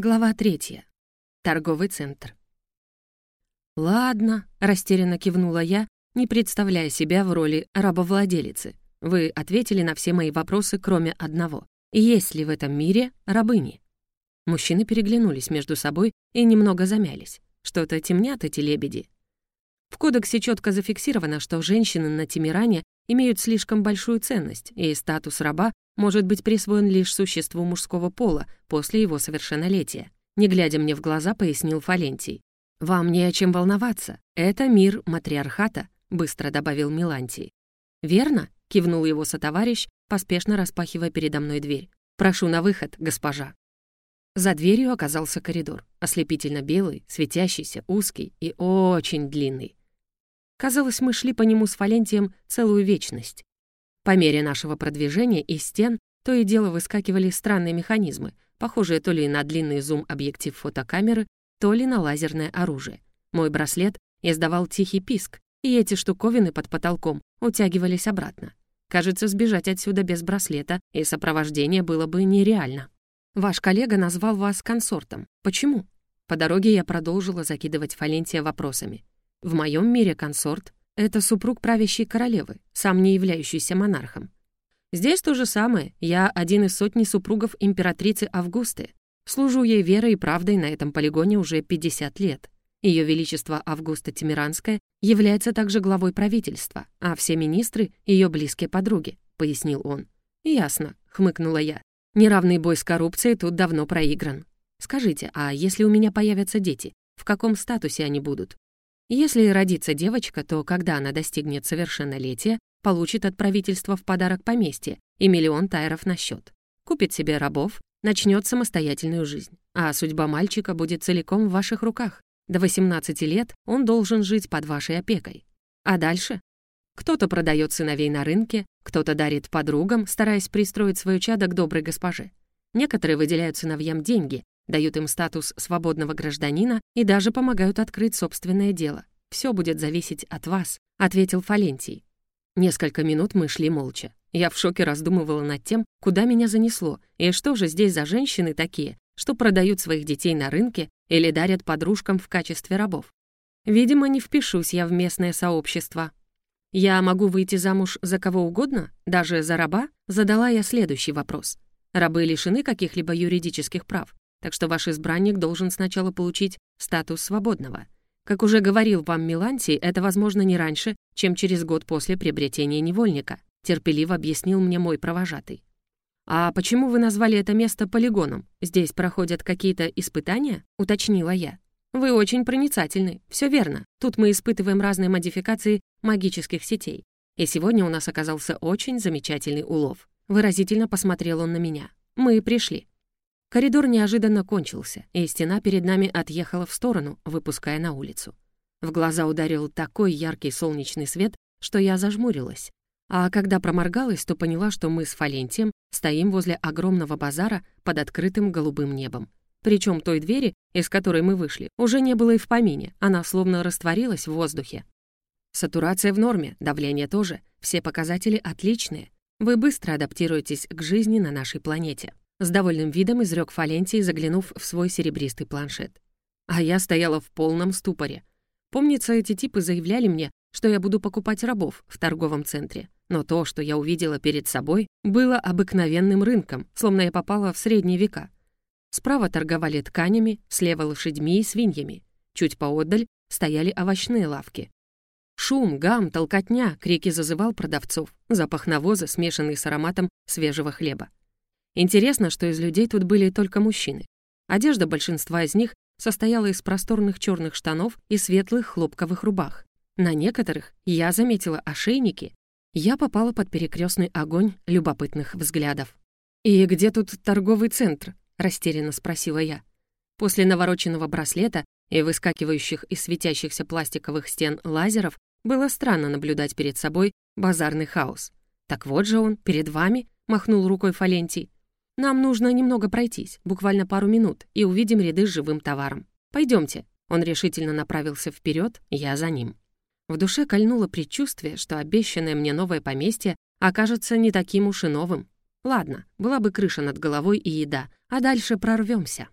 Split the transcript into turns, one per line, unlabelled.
Глава третья. Торговый центр. «Ладно», — растерянно кивнула я, не представляя себя в роли рабовладелицы. «Вы ответили на все мои вопросы, кроме одного. Есть ли в этом мире рабыни?» Мужчины переглянулись между собой и немного замялись. Что-то темнят эти лебеди. В кодексе четко зафиксировано, что женщины на Тимиране имеют слишком большую ценность, и статус раба может быть присвоен лишь существу мужского пола после его совершеннолетия. Не глядя мне в глаза, пояснил Фалентий. «Вам не о чем волноваться. Это мир матриархата», — быстро добавил Милантий. «Верно?» — кивнул его сотоварищ, поспешно распахивая передо мной дверь. «Прошу на выход, госпожа». За дверью оказался коридор, ослепительно белый, светящийся, узкий и очень длинный. Казалось, мы шли по нему с Фалентием целую вечность. По мере нашего продвижения из стен то и дело выскакивали странные механизмы, похожие то ли на длинный зум-объектив фотокамеры, то ли на лазерное оружие. Мой браслет издавал тихий писк, и эти штуковины под потолком утягивались обратно. Кажется, сбежать отсюда без браслета и сопровождения было бы нереально. Ваш коллега назвал вас консортом. Почему? По дороге я продолжила закидывать Фалентия вопросами. В моем мире консорт это супруг правящей королевы, сам не являющийся монархом. Здесь то же самое. Я один из сотни супругов императрицы Августы. Служу ей верой и правдой на этом полигоне уже 50 лет. Ее Величество Августа Тимиранская является также главой правительства, а все министры — ее близкие подруги», — пояснил он. «Ясно», — хмыкнула я. «Неравный бой с коррупцией тут давно проигран. Скажите, а если у меня появятся дети, в каком статусе они будут? Если родится девочка, то когда она достигнет совершеннолетия, получит от правительства в подарок поместье и миллион тайров на счет. Купит себе рабов, начнет самостоятельную жизнь. А судьба мальчика будет целиком в ваших руках. До 18 лет он должен жить под вашей опекой. А дальше? Кто-то продает сыновей на рынке, кто-то дарит подругам, стараясь пристроить свое чадо к доброй госпоже. Некоторые выделяют сыновьям деньги, дают им статус свободного гражданина и даже помогают открыть собственное дело. Все будет зависеть от вас», — ответил Фалентий. Несколько минут мы шли молча. Я в шоке раздумывала над тем, куда меня занесло, и что же здесь за женщины такие, что продают своих детей на рынке или дарят подружкам в качестве рабов. Видимо, не впишусь я в местное сообщество. «Я могу выйти замуж за кого угодно, даже за раба?» Задала я следующий вопрос. Рабы лишены каких-либо юридических прав, так что ваш избранник должен сначала получить статус свободного. Как уже говорил вам Миланти, это возможно не раньше, чем через год после приобретения невольника, терпеливо объяснил мне мой провожатый. «А почему вы назвали это место полигоном? Здесь проходят какие-то испытания?» — уточнила я. «Вы очень проницательны. Все верно. Тут мы испытываем разные модификации магических сетей. И сегодня у нас оказался очень замечательный улов». Выразительно посмотрел он на меня. «Мы пришли». Коридор неожиданно кончился, и стена перед нами отъехала в сторону, выпуская на улицу. В глаза ударил такой яркий солнечный свет, что я зажмурилась. А когда проморгалась, то поняла, что мы с Фалентием стоим возле огромного базара под открытым голубым небом. Причем той двери, из которой мы вышли, уже не было и в помине, она словно растворилась в воздухе. Сатурация в норме, давление тоже, все показатели отличные. Вы быстро адаптируетесь к жизни на нашей планете. С довольным видом изрек Фалентий, заглянув в свой серебристый планшет. А я стояла в полном ступоре. Помнится, эти типы заявляли мне, что я буду покупать рабов в торговом центре. Но то, что я увидела перед собой, было обыкновенным рынком, словно я попала в средние века. Справа торговали тканями, слева лошадьми и свиньями. Чуть поодаль стояли овощные лавки. Шум, гам, толкотня, крики зазывал продавцов, запах навоза, смешанный с ароматом свежего хлеба. Интересно, что из людей тут были только мужчины. Одежда большинства из них состояла из просторных черных штанов и светлых хлопковых рубах. На некоторых я заметила ошейники. Я попала под перекрестный огонь любопытных взглядов. «И где тут торговый центр?» — растерянно спросила я. После навороченного браслета и выскакивающих из светящихся пластиковых стен лазеров было странно наблюдать перед собой базарный хаос. «Так вот же он, перед вами», — махнул рукой Фалентий. Нам нужно немного пройтись, буквально пару минут, и увидим ряды с живым товаром. Пойдемте. Он решительно направился вперед, я за ним. В душе кольнуло предчувствие, что обещанное мне новое поместье окажется не таким уж и новым. Ладно, была бы крыша над головой и еда, а дальше прорвемся.